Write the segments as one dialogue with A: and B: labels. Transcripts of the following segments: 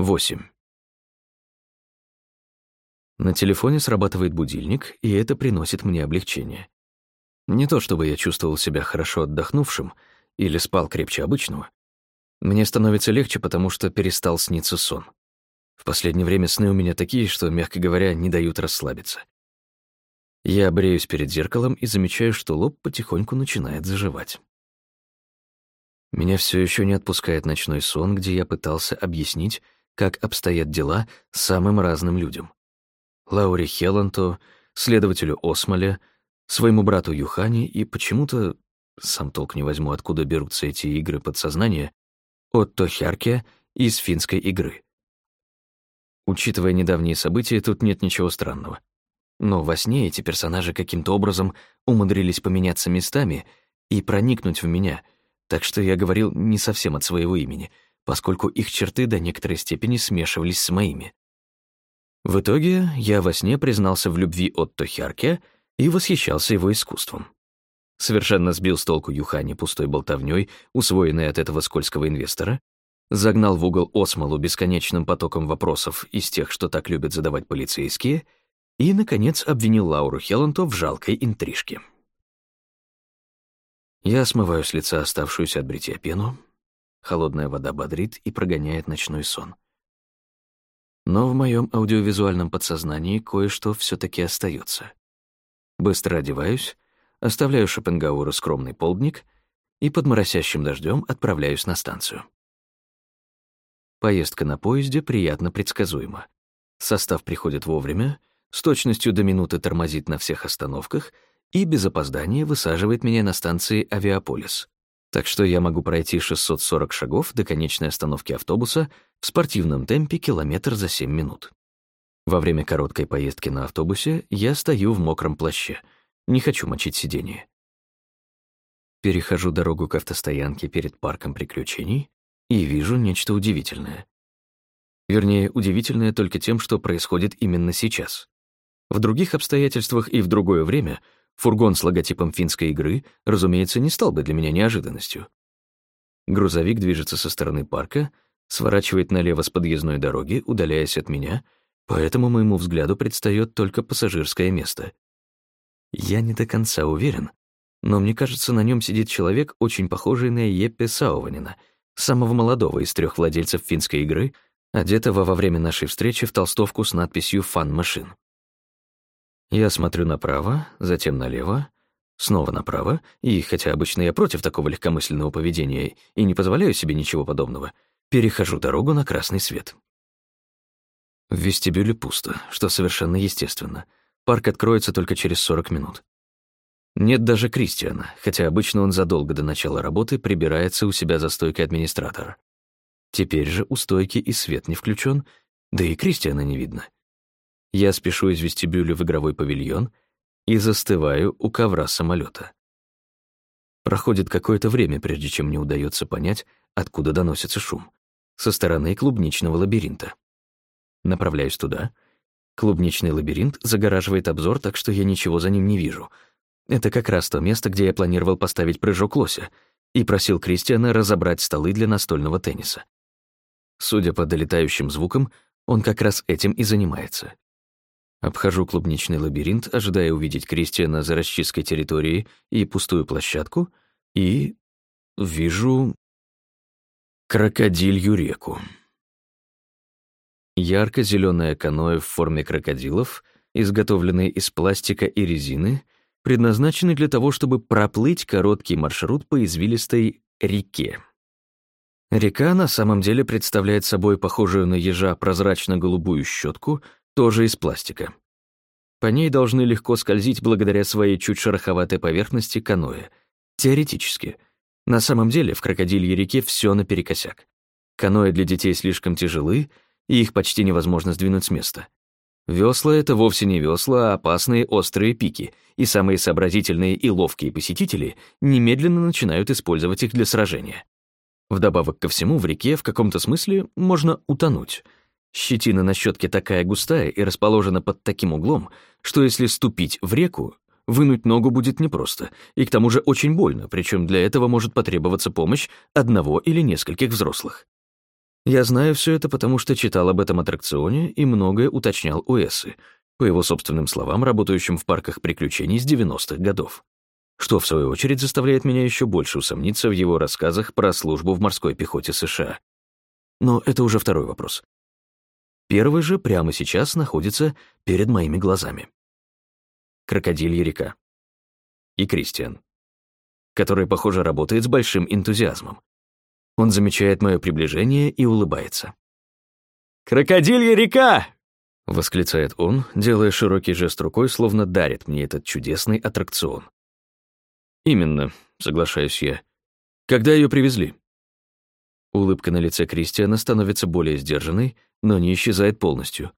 A: 8. На телефоне срабатывает будильник, и это приносит мне облегчение. Не то чтобы я чувствовал себя хорошо отдохнувшим или спал крепче обычного. Мне становится легче, потому что перестал сниться сон. В последнее время сны у меня такие, что, мягко говоря, не дают расслабиться. Я бреюсь перед зеркалом и замечаю, что лоб потихоньку начинает заживать. Меня все еще не отпускает ночной сон, где я пытался объяснить, как обстоят дела самым разным людям. Лауре Хелланту, следователю Осмоле, своему брату Юхани и почему-то, сам толк не возьму, откуда берутся эти игры подсознания, Отто Хярке из финской игры. Учитывая недавние события, тут нет ничего странного. Но во сне эти персонажи каким-то образом умудрились поменяться местами и проникнуть в меня, так что я говорил не совсем от своего имени — поскольку их черты до некоторой степени смешивались с моими. В итоге я во сне признался в любви Отто Хярке и восхищался его искусством. Совершенно сбил с толку Юхани пустой болтовнёй, усвоенной от этого скользкого инвестора, загнал в угол Осмолу бесконечным потоком вопросов из тех, что так любят задавать полицейские, и, наконец, обвинил Лауру Хелланту в жалкой интрижке. Я смываю с лица оставшуюся от бритья пену, Холодная вода бодрит и прогоняет ночной сон. Но в моем аудиовизуальном подсознании кое-что все таки остается. Быстро одеваюсь, оставляю Шопенгауэру скромный полдник и под моросящим дождем отправляюсь на станцию. Поездка на поезде приятно предсказуема. Состав приходит вовремя, с точностью до минуты тормозит на всех остановках и без опоздания высаживает меня на станции «Авиаполис». Так что я могу пройти 640 шагов до конечной остановки автобуса в спортивном темпе километр за 7 минут. Во время короткой поездки на автобусе я стою в мокром плаще. Не хочу мочить сиденье. Перехожу дорогу к автостоянке перед парком приключений и вижу нечто удивительное. Вернее, удивительное только тем, что происходит именно сейчас. В других обстоятельствах и в другое время — Фургон с логотипом финской игры, разумеется, не стал бы для меня неожиданностью. Грузовик движется со стороны парка, сворачивает налево с подъездной дороги, удаляясь от меня, поэтому моему взгляду предстает только пассажирское место. Я не до конца уверен, но мне кажется, на нем сидит человек, очень похожий на Еппе Сауванина, самого молодого из трех владельцев финской игры, одетого во время нашей встречи в толстовку с надписью «Фан Машин». Я смотрю направо, затем налево, снова направо, и, хотя обычно я против такого легкомысленного поведения и не позволяю себе ничего подобного, перехожу дорогу на красный свет. В вестибюле пусто, что совершенно естественно. Парк откроется только через 40 минут. Нет даже Кристиана, хотя обычно он задолго до начала работы прибирается у себя за стойкой администратора. Теперь же у стойки и свет не включен, да и Кристиана не видно. Я спешу из вестибюля в игровой павильон и застываю у ковра самолета. Проходит какое-то время, прежде чем мне удается понять, откуда доносится шум. Со стороны клубничного лабиринта. Направляюсь туда. Клубничный лабиринт загораживает обзор, так что я ничего за ним не вижу. Это как раз то место, где я планировал поставить прыжок лося и просил Кристиана разобрать столы для настольного тенниса. Судя по долетающим звукам, он как раз этим и занимается. Обхожу клубничный лабиринт, ожидая увидеть Кристиана за расчисткой территории и пустую площадку, и вижу крокодилью реку. ярко зеленое каноэ в форме крокодилов, изготовленные из пластика и резины, предназначены для того, чтобы проплыть короткий маршрут по извилистой реке. Река на самом деле представляет собой похожую на ежа прозрачно-голубую щетку — тоже из пластика. По ней должны легко скользить благодаря своей чуть шероховатой поверхности каноэ. Теоретически. На самом деле в крокодилье реке все наперекосяк. Каноэ для детей слишком тяжелы, и их почти невозможно сдвинуть с места. Весла — это вовсе не весла, а опасные острые пики, и самые сообразительные и ловкие посетители немедленно начинают использовать их для сражения. Вдобавок ко всему, в реке в каком-то смысле можно утонуть — Щетина на щетке такая густая и расположена под таким углом, что если ступить в реку, вынуть ногу будет непросто, и к тому же очень больно, причем для этого может потребоваться помощь одного или нескольких взрослых. Я знаю все это, потому что читал об этом аттракционе и многое уточнял у Эссы, по его собственным словам, работающим в парках приключений с 90-х годов. Что, в свою очередь, заставляет меня еще больше усомниться в его рассказах про службу в морской пехоте США. Но это уже второй вопрос. Первый же прямо сейчас находится перед моими глазами. Крокодилья река. И Кристиан, который, похоже, работает с большим энтузиазмом. Он замечает мое приближение и улыбается. «Крокодилья река!» — восклицает он, делая широкий жест рукой, словно дарит мне этот чудесный аттракцион. «Именно», — соглашаюсь я. «Когда ее привезли?» Улыбка на лице Кристиана становится более сдержанной, но не исчезает полностью.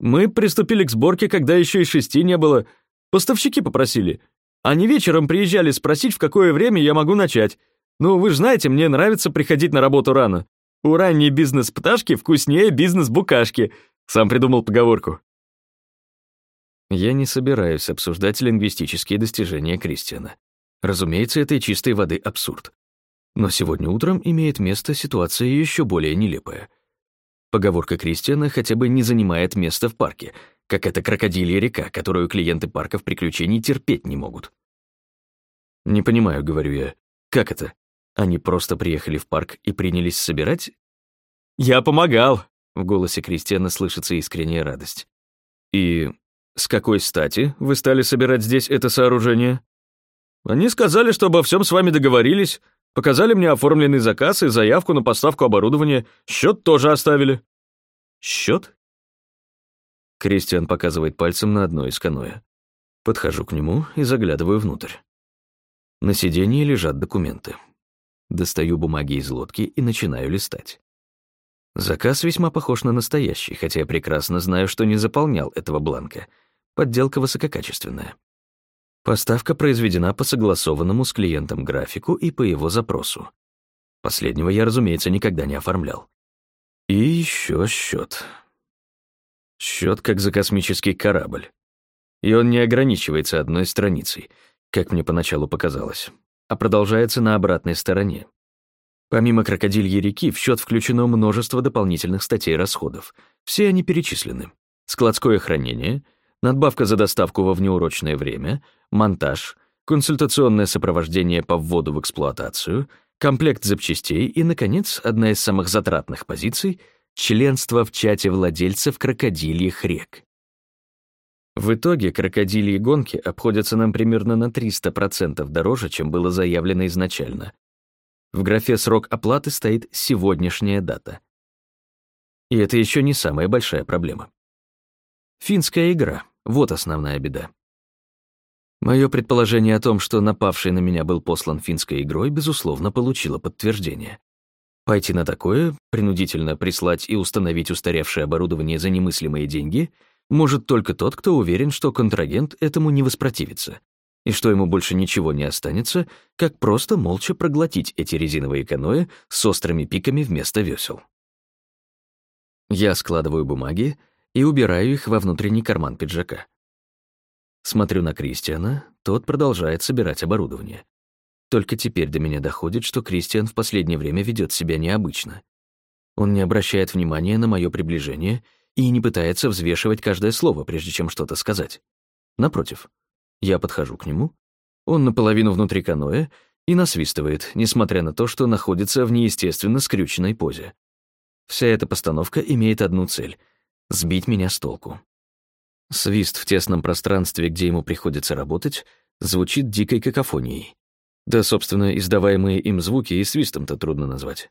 A: «Мы приступили к сборке, когда еще и шести не было. Поставщики попросили. Они вечером приезжали спросить, в какое время я могу начать. Ну, вы же знаете, мне нравится приходить на работу рано. У ранней бизнес-пташки вкуснее бизнес-букашки. Сам придумал поговорку». Я не собираюсь обсуждать лингвистические достижения Кристиана. Разумеется, это и чистой воды абсурд. Но сегодня утром имеет место ситуация еще более нелепая. Поговорка Кристиана хотя бы не занимает место в парке, как эта крокодилья река, которую клиенты парков приключений терпеть не могут. «Не понимаю», — говорю я. «Как это? Они просто приехали в парк и принялись собирать?» «Я помогал», — в голосе Кристиана слышится искренняя радость. «И с какой стати вы стали собирать здесь это сооружение?» «Они сказали, что обо всем с вами договорились, Показали мне оформленный заказ и заявку на поставку оборудования. Счет тоже оставили». «Счет?» Кристиан показывает пальцем на одно из каноэ. Подхожу к нему и заглядываю внутрь. На сиденье лежат документы. Достаю бумаги из лодки и начинаю листать. Заказ весьма похож на настоящий, хотя я прекрасно знаю, что не заполнял этого бланка. Подделка высококачественная. Поставка произведена по согласованному с клиентом графику и по его запросу. Последнего я, разумеется, никогда не оформлял. И еще счет. Счет как за космический корабль. И он не ограничивается одной страницей, как мне поначалу показалось, а продолжается на обратной стороне. Помимо крокодильей реки, в счет включено множество дополнительных статей расходов. Все они перечислены. Складское хранение — надбавка за доставку во внеурочное время, монтаж, консультационное сопровождение по вводу в эксплуатацию, комплект запчастей и, наконец, одна из самых затратных позиций — членство в чате владельцев крокодильих рек. В итоге крокодильи гонки обходятся нам примерно на 300% дороже, чем было заявлено изначально. В графе «Срок оплаты» стоит «Сегодняшняя дата». И это еще не самая большая проблема. Финская игра — вот основная беда. Мое предположение о том, что напавший на меня был послан финской игрой, безусловно, получило подтверждение. Пойти на такое, принудительно прислать и установить устаревшее оборудование за немыслимые деньги, может только тот, кто уверен, что контрагент этому не воспротивится, и что ему больше ничего не останется, как просто молча проглотить эти резиновые каноэ с острыми пиками вместо весел. Я складываю бумаги, и убираю их во внутренний карман пиджака. Смотрю на Кристиана, тот продолжает собирать оборудование. Только теперь до меня доходит, что Кристиан в последнее время ведет себя необычно. Он не обращает внимания на мое приближение и не пытается взвешивать каждое слово, прежде чем что-то сказать. Напротив, я подхожу к нему, он наполовину внутри каноэ и насвистывает, несмотря на то, что находится в неестественно скрюченной позе. Вся эта постановка имеет одну цель — сбить меня с толку. Свист в тесном пространстве, где ему приходится работать, звучит дикой какофонией. Да, собственно, издаваемые им звуки и свистом-то трудно назвать.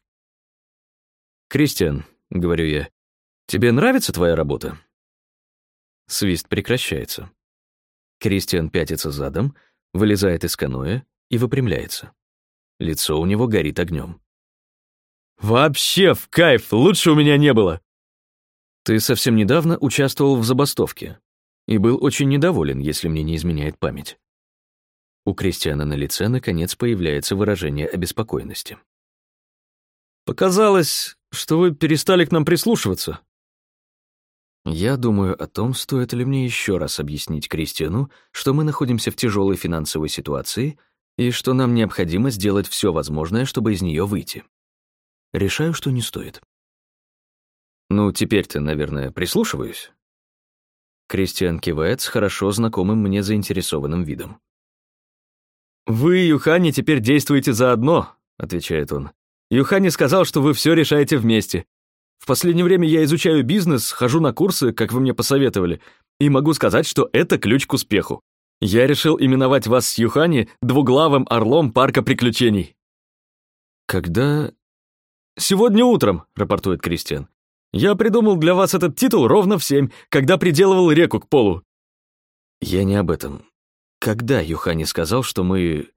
A: «Кристиан», — говорю я, — «тебе нравится твоя работа?» Свист прекращается. Кристиан пятится задом, вылезает из каноэ и выпрямляется. Лицо у него горит огнем. «Вообще в кайф! Лучше у меня не было!» Ты совсем недавно участвовал в забастовке и был очень недоволен, если мне не изменяет память. У Кристиана на лице наконец появляется выражение обеспокоенности. Показалось, что вы перестали к нам прислушиваться. Я думаю о том, стоит ли мне еще раз объяснить Кристиану, что мы находимся в тяжелой финансовой ситуации и что нам необходимо сделать все возможное, чтобы из нее выйти. Решаю, что не стоит. Ну, теперь ты, наверное, прислушиваюсь?» Кристиан кивает с хорошо знакомым мне заинтересованным видом. «Вы, Юхани, теперь действуете заодно», — отвечает он. «Юхани сказал, что вы все решаете вместе. В последнее время я изучаю бизнес, хожу на курсы, как вы мне посоветовали, и могу сказать, что это ключ к успеху. Я решил именовать вас с Юхани двуглавым орлом парка приключений». «Когда...» «Сегодня утром», — рапортует Кристиан. «Я придумал для вас этот титул ровно в семь, когда приделывал реку к полу». «Я не об этом. Когда Юхани сказал, что мы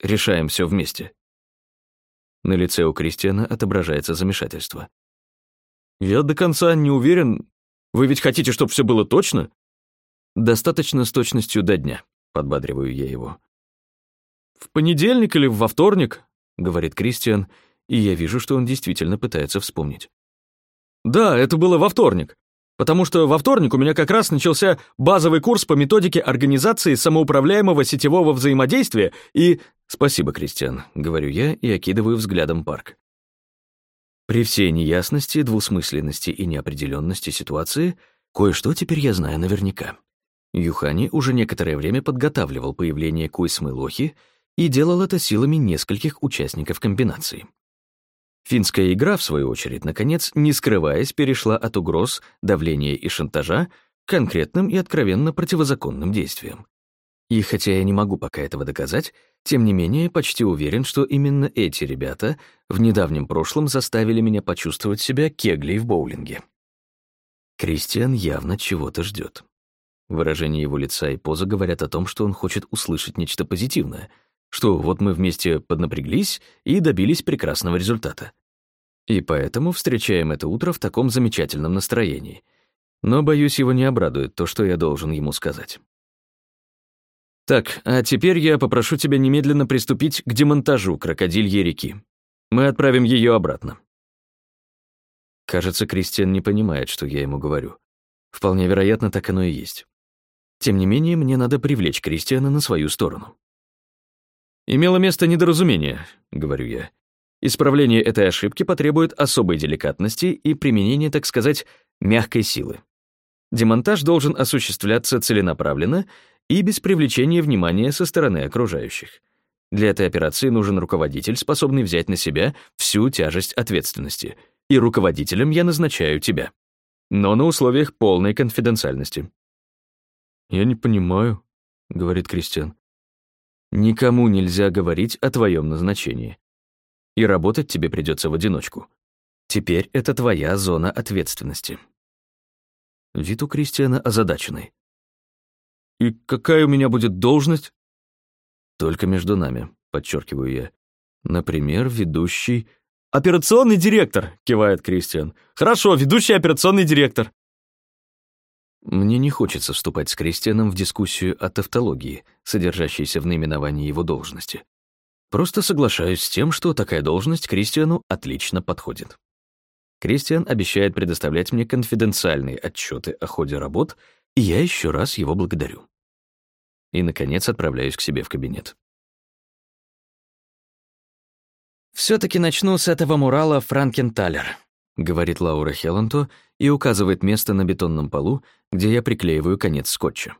A: решаем все вместе?» На лице у Кристиана отображается замешательство. «Я до конца не уверен. Вы ведь хотите, чтобы все было точно?» «Достаточно с точностью до дня», — подбадриваю я его. «В понедельник или во вторник?» — говорит Кристиан, и я вижу, что он действительно пытается вспомнить. «Да, это было во вторник потому что во вторник у меня как раз начался базовый курс по методике организации самоуправляемого сетевого взаимодействия и... «Спасибо, Кристиан», — говорю я и окидываю взглядом парк. При всей неясности, двусмысленности и неопределенности ситуации, кое-что теперь я знаю наверняка. Юхани уже некоторое время подготавливал появление Куйсмы Лохи и делал это силами нескольких участников комбинации. Финская игра, в свою очередь, наконец, не скрываясь, перешла от угроз, давления и шантажа к конкретным и откровенно противозаконным действиям. И хотя я не могу пока этого доказать, тем не менее почти уверен, что именно эти ребята в недавнем прошлом заставили меня почувствовать себя кеглей в боулинге. Кристиан явно чего-то ждет. Выражение его лица и поза говорят о том, что он хочет услышать нечто позитивное, что вот мы вместе поднапряглись и добились прекрасного результата. И поэтому встречаем это утро в таком замечательном настроении. Но, боюсь, его не обрадует то, что я должен ему сказать. Так, а теперь я попрошу тебя немедленно приступить к демонтажу крокодильей реки. Мы отправим ее обратно. Кажется, Кристиан не понимает, что я ему говорю. Вполне вероятно, так оно и есть. Тем не менее, мне надо привлечь Кристиана на свою сторону. «Имело место недоразумение», — говорю я. «Исправление этой ошибки потребует особой деликатности и применения, так сказать, мягкой силы. Демонтаж должен осуществляться целенаправленно и без привлечения внимания со стороны окружающих. Для этой операции нужен руководитель, способный взять на себя всю тяжесть ответственности. И руководителем я назначаю тебя. Но на условиях полной конфиденциальности». «Я не понимаю», — говорит Кристиан. Никому нельзя говорить о твоем назначении. И работать тебе придется в одиночку. Теперь это твоя зона ответственности. Вид у Кристиана озадаченный. «И какая у меня будет должность?» «Только между нами», — подчеркиваю я. «Например, ведущий...» «Операционный директор!» — кивает Кристиан. «Хорошо, ведущий операционный директор!» Мне не хочется вступать с Кристианом в дискуссию о тавтологии, содержащейся в наименовании его должности. Просто соглашаюсь с тем, что такая должность Кристиану отлично подходит. Кристиан обещает предоставлять мне конфиденциальные отчеты о ходе работ, и я еще раз его благодарю. И, наконец, отправляюсь к себе в кабинет. все таки начну с этого мурала Франкенталер», — говорит Лаура Хелланто и указывает место на бетонном полу, где я приклеиваю конец скотча.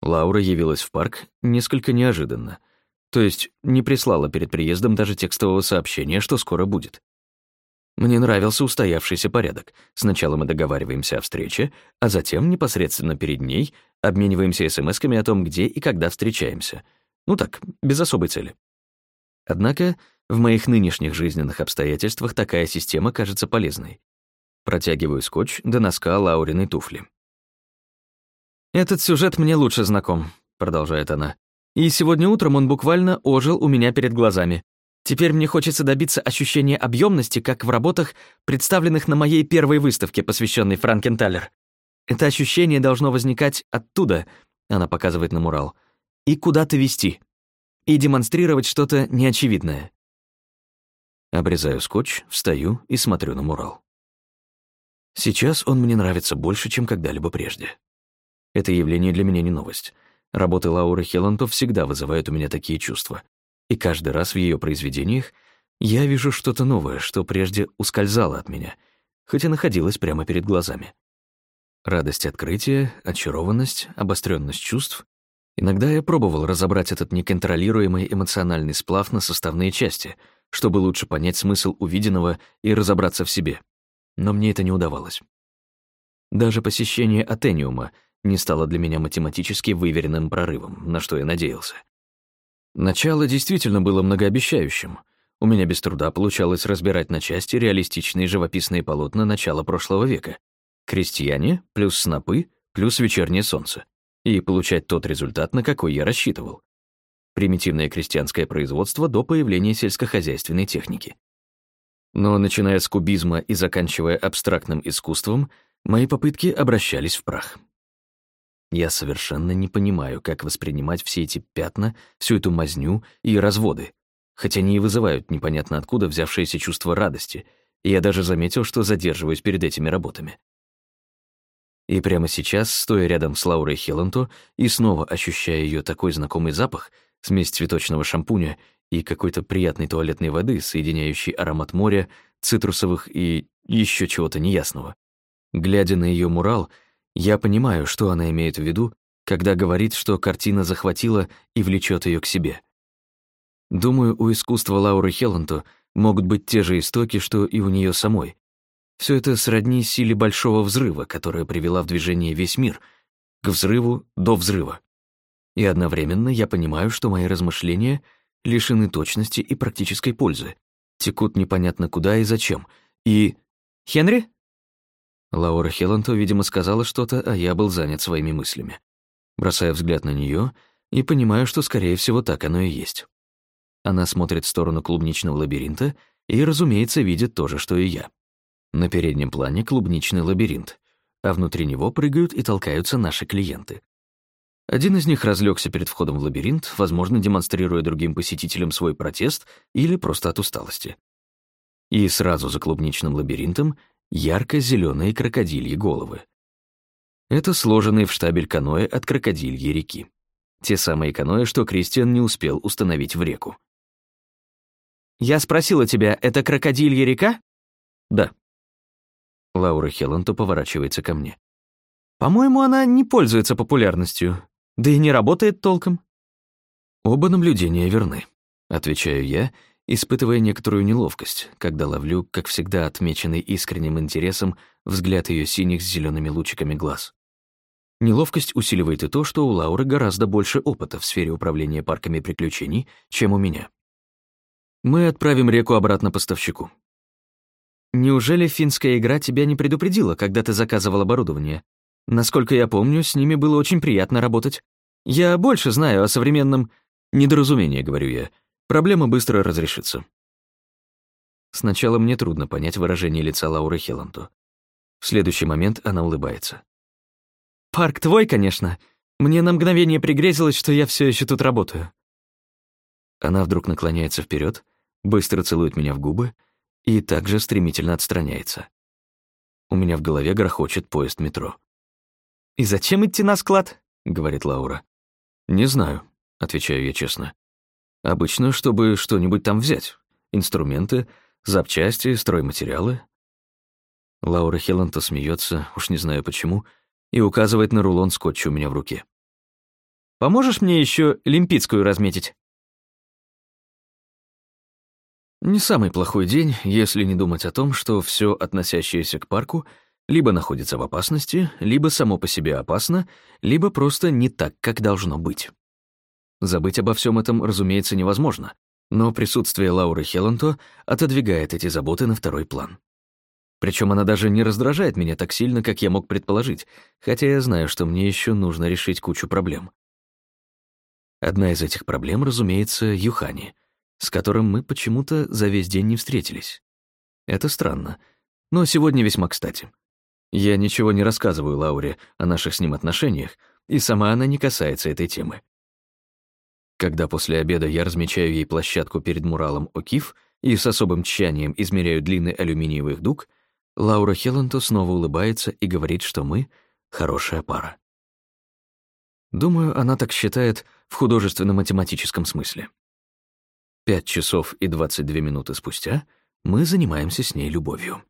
A: Лаура явилась в парк несколько неожиданно, то есть не прислала перед приездом даже текстового сообщения, что скоро будет. Мне нравился устоявшийся порядок. Сначала мы договариваемся о встрече, а затем непосредственно перед ней обмениваемся смс-ками о том, где и когда встречаемся. Ну так, без особой цели. Однако в моих нынешних жизненных обстоятельствах такая система кажется полезной. Протягиваю скотч до носка Лауриной туфли. «Этот сюжет мне лучше знаком», — продолжает она. «И сегодня утром он буквально ожил у меня перед глазами. Теперь мне хочется добиться ощущения объемности, как в работах, представленных на моей первой выставке, посвященной Франкенталер. Это ощущение должно возникать оттуда, она показывает на мурал, и куда-то вести, и демонстрировать что-то неочевидное. Обрезаю скотч, встаю и смотрю на мурал. Сейчас он мне нравится больше, чем когда-либо прежде. Это явление для меня не новость. Работы Лауры Хелланто всегда вызывают у меня такие чувства. И каждый раз в ее произведениях я вижу что-то новое, что прежде ускользало от меня, хоть и находилась прямо перед глазами. Радость открытия, очарованность, обостренность чувств. Иногда я пробовал разобрать этот неконтролируемый эмоциональный сплав на составные части, чтобы лучше понять смысл увиденного и разобраться в себе. Но мне это не удавалось. Даже посещение Атениума не стало для меня математически выверенным прорывом, на что я надеялся. Начало действительно было многообещающим. У меня без труда получалось разбирать на части реалистичные живописные полотна начала прошлого века, крестьяне плюс снопы плюс вечернее солнце и получать тот результат, на какой я рассчитывал. Примитивное крестьянское производство до появления сельскохозяйственной техники. Но начиная с кубизма и заканчивая абстрактным искусством, мои попытки обращались в прах. Я совершенно не понимаю, как воспринимать все эти пятна, всю эту мазню и разводы, хотя они и вызывают непонятно откуда взявшееся чувство радости, я даже заметил, что задерживаюсь перед этими работами. И прямо сейчас, стоя рядом с Лаурой Хелланто и снова ощущая ее такой знакомый запах, смесь цветочного шампуня и какой-то приятной туалетной воды, соединяющей аромат моря, цитрусовых и еще чего-то неясного. Глядя на ее мурал, я понимаю, что она имеет в виду, когда говорит, что картина захватила и влечет ее к себе. Думаю, у искусства Лауры Хелланто могут быть те же истоки, что и у нее самой, все это сродни силе большого взрыва, которая привела в движение весь мир, к взрыву до взрыва. И одновременно я понимаю, что мои размышления лишены точности и практической пользы, текут непонятно куда и зачем. И... «Хенри?» Лаура Хелланто, видимо, сказала что-то, а я был занят своими мыслями. Бросая взгляд на нее и понимаю, что, скорее всего, так оно и есть. Она смотрит в сторону клубничного лабиринта и, разумеется, видит то же, что и я. На переднем плане клубничный лабиринт, а внутри него прыгают и толкаются наши клиенты. Один из них разлегся перед входом в лабиринт, возможно, демонстрируя другим посетителям свой протест или просто от усталости. И сразу за клубничным лабиринтом ярко зеленые крокодильи головы. Это сложенные в штабель каноэ от крокодильи реки. Те самые каноэ, что Кристиан не успел установить в реку. «Я спросила тебя, это крокодилья река?» «Да», Лаура Хелланто поворачивается ко мне. «По-моему, она не пользуется популярностью, да и не работает толком». «Оба наблюдения верны», — отвечаю я, испытывая некоторую неловкость, когда ловлю, как всегда отмеченный искренним интересом, взгляд ее синих с зелеными лучиками глаз. Неловкость усиливает и то, что у Лауры гораздо больше опыта в сфере управления парками приключений, чем у меня. Мы отправим реку обратно поставщику. Неужели финская игра тебя не предупредила, когда ты заказывал оборудование? Насколько я помню, с ними было очень приятно работать. Я больше знаю о современном... Недоразумение, говорю я. Проблема быстро разрешится. Сначала мне трудно понять выражение лица Лауры Хелланту. В следующий момент она улыбается. «Парк твой, конечно. Мне на мгновение пригрезилось, что я все еще тут работаю». Она вдруг наклоняется вперед, быстро целует меня в губы и также стремительно отстраняется. У меня в голове грохочет поезд метро. «И зачем идти на склад?» — говорит Лаура. «Не знаю», — отвечаю я честно. «Обычно, чтобы что-нибудь там взять. Инструменты, запчасти, стройматериалы». Лаура Хелланта смеется, уж не знаю почему, и указывает на рулон скотча у меня в руке. «Поможешь мне еще Лимпицкую разметить?» Не самый плохой день, если не думать о том, что все, относящееся к парку, либо находится в опасности, либо само по себе опасно, либо просто не так, как должно быть. Забыть обо всем этом, разумеется, невозможно, но присутствие Лауры Хелланто отодвигает эти заботы на второй план. Причем она даже не раздражает меня так сильно, как я мог предположить, хотя я знаю, что мне еще нужно решить кучу проблем. Одна из этих проблем, разумеется, Юхани — с которым мы почему-то за весь день не встретились. Это странно, но сегодня весьма кстати. Я ничего не рассказываю Лауре о наших с ним отношениях, и сама она не касается этой темы. Когда после обеда я размечаю ей площадку перед муралом Окиф и с особым тщанием измеряю длины алюминиевых дуг, Лаура Хелланто снова улыбается и говорит, что мы — хорошая пара. Думаю, она так считает в художественно-математическом смысле. Пять часов и двадцать две минуты спустя мы занимаемся с ней любовью.